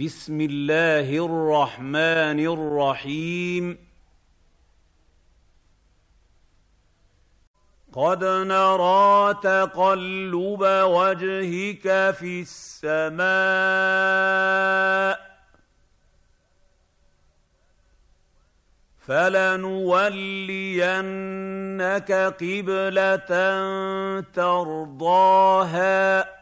بسم الله الرحمن الرحيم قد نرى تقلب وجهك في السماء فلنولينك قبله ترضاها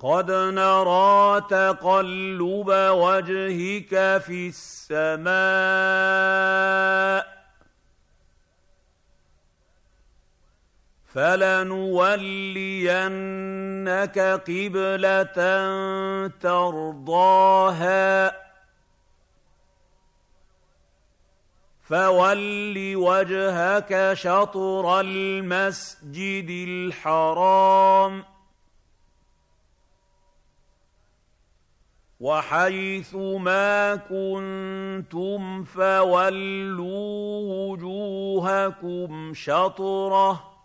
قد نرى تقلب وجهك في السماء فلنولينك قبله ترضاها فول وجهك شطر المسجد الحرام وحيث ما كنتم فولوا وجوهكم شطره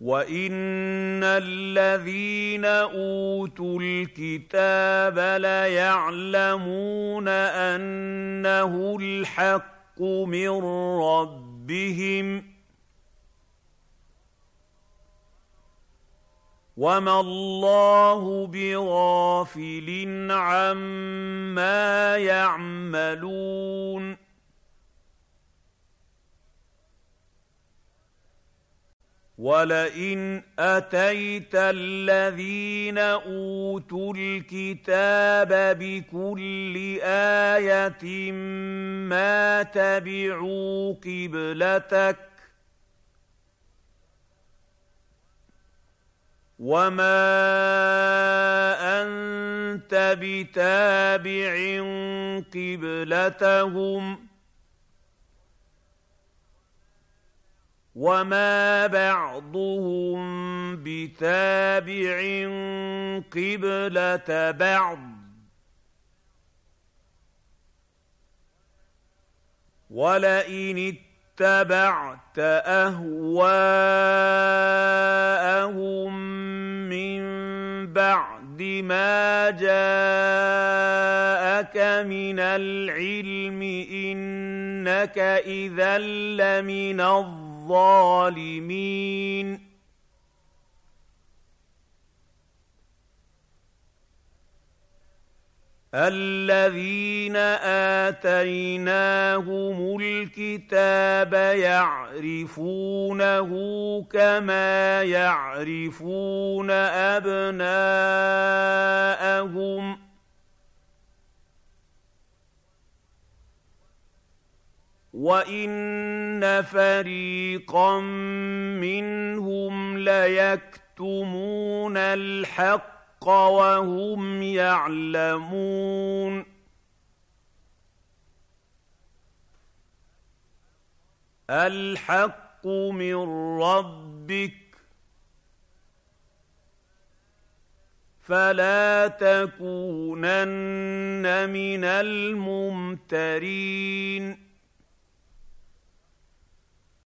وان الذين اوتوا الكتاب ليعلمون انه الحق من ربهم وما الله بغافل عما يعملون ولئن اتيت الذين اوتوا الكتاب بكل ايه ما تبعوا قبلتك وما انت بتابع قبلتهم وما بعضهم بتابع قبله بعض ولئن اتبعت اهواءهم من بعد ما جاءك من العلم انك اذا لمن الظالمين الذين اتيناهم الكتاب يعرفونه كما يعرفون ابناءهم وان فريقا منهم ليكتمون الحق الحق وهم يعلمون. الحق من ربك. فلا تكونن من الممترين.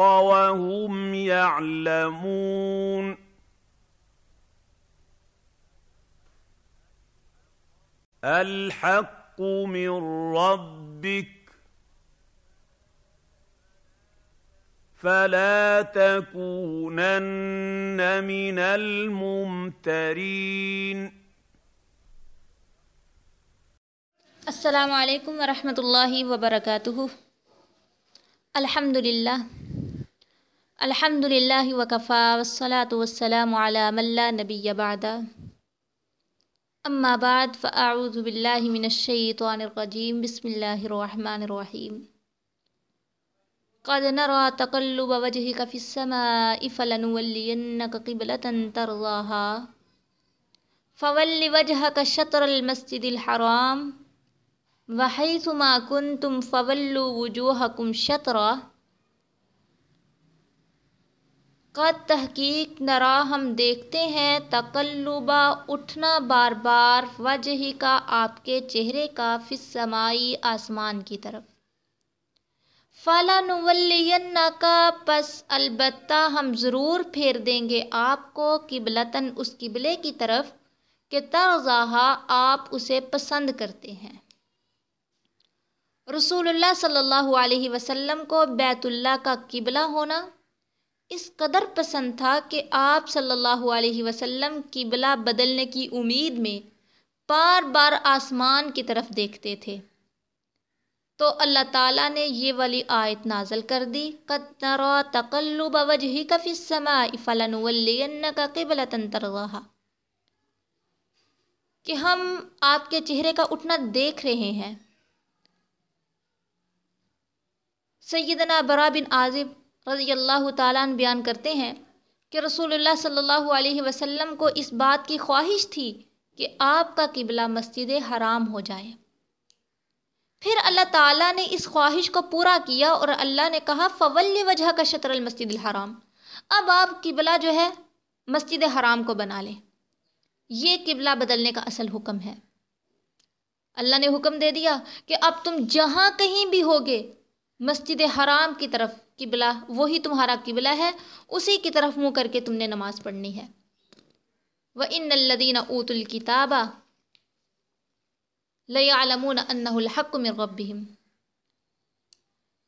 الحق وهم يعلمون. الحق من ربك. فلا تكونن من الممترين. السلام علیکم ورحمۃ اللہ وبرکاتہ الحمد للہ الحمد للہ وکفا والصلاة والسلام علی من لا نبی بعد اما بعد فاعوذ باللہ من الشیطان الرجیم بسم اللہ الرحمن الرحیم قد نرى تقلب وجهك في السماء فلنولينك قبلة ترضاها فول وجهك شطر المسجد الحرام وحیث ما کنتم فولوا وجوہکم شطرا قد تحقیق نرا ہم دیکھتے ہیں تقلبہ اٹھنا بار بار، وجہ کا آپ کے چہرے کا فسمائی آسمان کی طرف۔ فلا نولین کا پس البتہ ہم ضرور پھیر دیں گے آپ کو قبلتاً اس قبلے کی طرف کہ ترضاہا آپ اسے پسند کرتے ہیں۔ رسول اللہ صلی اللہ علیہ وسلم کو بیت اللہ کا قبلہ ہونا اس قدر پسند تھا کہ آپ صلی اللہ علیہ وسلم قبلہ بدلنے کی امید میں بار بار آسمان کی طرف دیکھتے تھے۔ تو اللہ تعالیٰ نے یہ والی آیت نازل کر دی، قد نرا تقلب وجہک فی السماء فلنولینک قبلة ترضاها کہ ہم آپ کے چہرے کا اٹھنا دیکھ رہے ہیں۔ سیدنا برا بن عازب رضی اللہ تعالیٰ عنہ بیان کرتے ہیں کہ رسول اللہ صلی اللہ علیہ وسلم کو اس بات کی خواہش تھی کہ آپ کا قبلہ مسجد حرام ہو جائے۔ پھر اللہ تعالیٰ نے اس خواہش کو پورا کیا اور اللہ نے کہا، فول وجہ کا شطر المسجد الحرام۔ اب آپ قبلہ جو ہے مسجد حرام کو بنا لیں۔ یہ قبلہ بدلنے کا اصل حکم ہے۔ اللہ نے حکم دے دیا کہ اب تم جہاں کہیں بھی ہوگے مسجد حرام کی طرف قبلہ، وہی تمہارا قبلہ ہے، اسی کی طرف منہ کر کے تم نے نماز پڑھنی ہے۔ وہ ان الدین اوت الکتابہ لمون انََََََََََََََََََََََََََََََََََََََََََََََََََََََََََََََََََََََََََََََ اللہ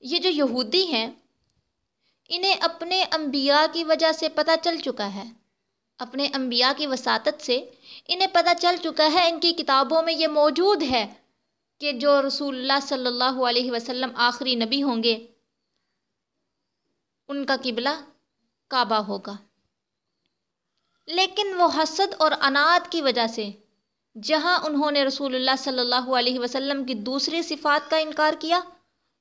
یہ جو یہودی ہیں، انہیں اپنے انبیاء کی وجہ سے پتہ چل چکا ہے۔ اپنے انبیاء کی وساطت سے انہیں پتہ چل چکا ہے ان کی کتابوں میں یہ موجود ہے۔ کہ جو رسول اللہ صلی اللہ علیہ وسلم آخری نبی ہوں گے، ان کا قبلہ کعبہ ہوگا۔ لیکن وہ حسد اور انعت کی وجہ سے، جہاں انہوں نے رسول اللہ صلی اللہ علیہ وسلم کی دوسری صفات کا انکار کیا،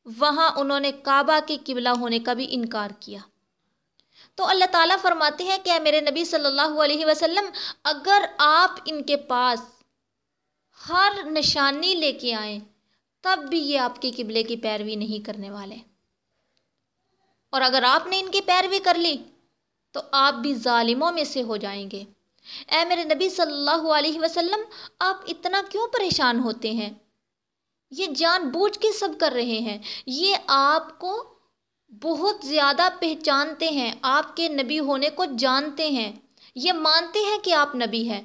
وہاں انہوں نے کعبہ کے قبلہ ہونے کا بھی انکار کیا۔ تو اللہ تعالیٰ فرماتے ہیں کہ میرے نبی صلی اللہ علیہ وسلم، اگر آپ ان کے پاس ہر نشانی لے کے آئیں، تب بھی یہ آپ کے قبلے کی پیروی نہیں کرنے والے۔ اور اگر آپ نے ان کی پیروی کر لی، تو آپ بھی ظالموں میں سے ہو جائیں گے۔ اے میرے نبی صلی اللہ علیہ وسلم، آپ اتنا کیوں پریشان ہوتے ہیں؟ یہ جان بوجھ کے سب کر رہے ہیں۔ یہ آپ کو بہت زیادہ پہچانتے ہیں، آپ کے نبی ہونے کو جانتے ہیں۔ یہ مانتے ہیں کہ آپ نبی ہیں۔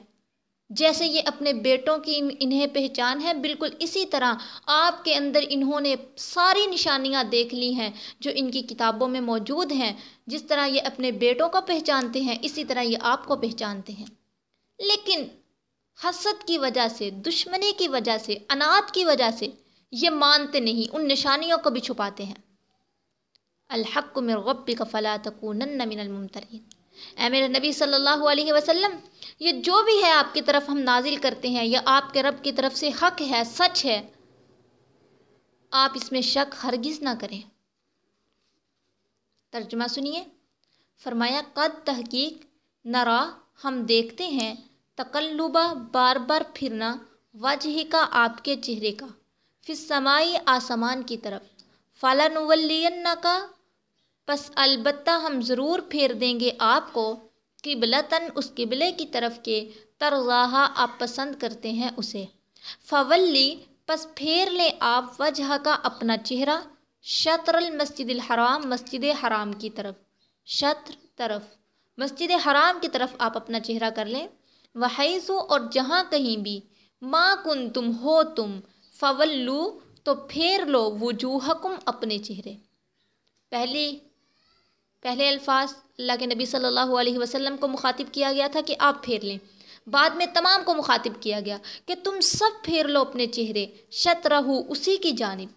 جیسے یہ اپنے بیٹوں کی انہیں پہچان ہے، بالکل اسی طرح آپ کے اندر انہوں نے ساری نشانیاں دیکھ لی ہیں جو ان کی کتابوں میں موجود ہیں۔ جس طرح یہ اپنے بیٹوں کو پہچانتے ہیں، اسی طرح یہ آپ کو پہچانتے ہیں۔ لیکن حسد کی وجہ سے، دشمنی کی وجہ سے انعت کی وجہ سے یہ مانتے نہیں، ان نشانیوں کو بھی چھپاتے ہیں۔ الحق من ربک فلا تکونن من الممترین۔ اے میرے نبی صلی اللہ علیہ وسلم، یہ جو بھی ہے آپ کی طرف ہم نازل کرتے ہیں یا آپ کے رب کی طرف سے حق ہے، سچ ہے، آپ اس میں شک ہرگز نہ کریں۔ ترجمہ سنیے۔ فرمایا، قد تحقیق، نرا، ہم دیکھتے ہیں، تقلبہ، بار بار پھرنا، وجہ کا آپ کے چہرے کا پھر سمائی آسمان کی طرف فلاں کا پس البتہ ہم ضرور پھیر دیں گے آپ کو قبلتاً اس قبلے کی طرف کے ترغاہ آپ پسند کرتے ہیں اسے۔ فولی، پس پھیر لیں آپ وجہ کا اپنا چہرہ شطر المسجد الحرام، مسجد حرام کی طرف۔ شطر طرف۔ مسجد حرام کی طرف آپ اپنا چہرہ کر لیں۔ وحیثو اور جہاں کہیں بھی ماں کن تم ہو تم۔ فولو، تو پھیر لو وجوہکم اپنے چہرے۔ پہلی پہلے الفاظ اللہ کے نبی صلی اللہ علیہ وسلم کو مخاطب کیا گیا تھا کہ آپ پھیر لیں۔ بعد میں تمام کو مخاطب کیا گیا کہ تم سب پھیر لو اپنے چہرے شط رہو اسی کی جانب۔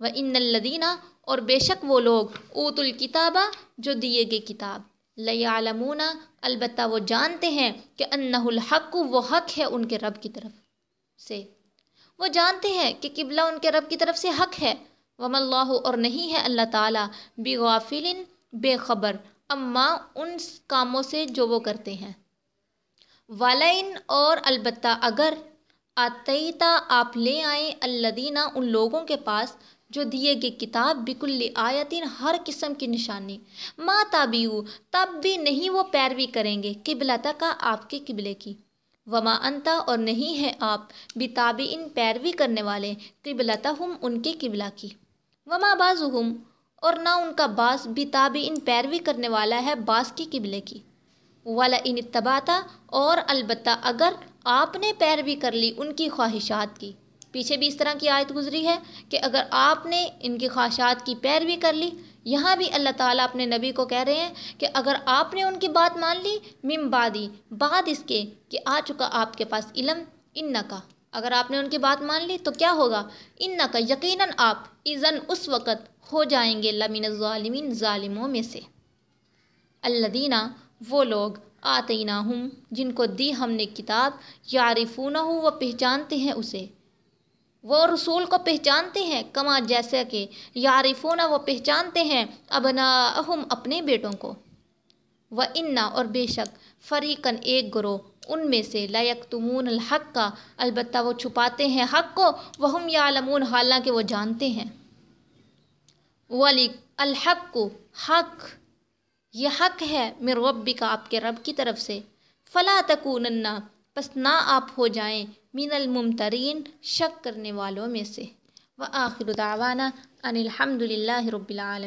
و ان الدینہ اور بے شک وہ لوگ اوت الکتابہ جو دیے گئے کتاب۔ لیعلمون البتہ وہ جانتے ہیں کہ انہ الحق، وہ حق ہے ان کے رب کی طرف سے۔ وہ جانتے ہیں کہ قبلہ ان کے رب کی طرف سے حق ہے۔ وم اللہ اور نہیں ہے اللہ تعالیٰ بغافل بے خبر، اما ان کاموں سے جو وہ کرتے ہیں۔ والین اور البتہ اگر آتیتا آپ لے آئیں الدینہ ان لوگوں کے پاس جو دیے گئے کتاب بکل آیتین ہر قسم کی نشانی۔ ماں تابیو تب بھی نہیں وہ پیروی کریں گے قبلتا کا آپ کے قبلے کی۔ وما انتا، اور نہیں ہے آپ بتابی ان پیروی کرنے والے قبلتا ہم ان کے قبلہ کی۔ وما باز اور نہ ان کا باس بتابی ان پیروی کرنے والا ہے باس کی قبلے کی۔ والا ان اتباتا اور البتہ اگر آپ نے پیروی کر لی ان کی خواہشات کی۔ پیچھے بھی اس طرح کی آیت گزری ہے کہ اگر آپ نے ان کی خواہشات کی پیروی کر لی، یہاں بھی اللہ تعالیٰ اپنے نبی کو کہہ رہے ہیں کہ اگر آپ نے ان کی بات مان لی مم بادی بعد اس کے کہ آ چکا آپ کے پاس علم ان کا اگر آپ نے ان کی بات مان لی تو کیا ہوگا؟ ان کا یقیناً آپ ایزن اس وقت ہو جائیں گے لمن ظالمین ظالموں میں سے۔ اللہ دینہ وہ لوگ آتینہ ہوں جن کو دی ہم نے کتاب یارفون ہو وہ پہچانتے ہیں اسے۔ وہ رسول کو پہچانتے ہیں، کما جیسے کہ یارفون وہ پہچانتے ہیں ابنا اپنے بیٹوں کو۔ و انا، اور بے شک فریقن ایک گروہ ان میں سے لائق تمون الحق کا البتہ وہ چھپاتے ہیں حق کو وہ ہم یا حالانکہ وہ جانتے ہیں۔ ولی الحق کو حق، یہ حق ہے میر ربی کا آپ کے رب کی طرف سے۔ فلا تکونن، پس نہ آپ ہو جائیں من الممترین، شک کرنے والوں میں سے۔ و آخر دعوانا ان الحمد للہ رب العالمین۔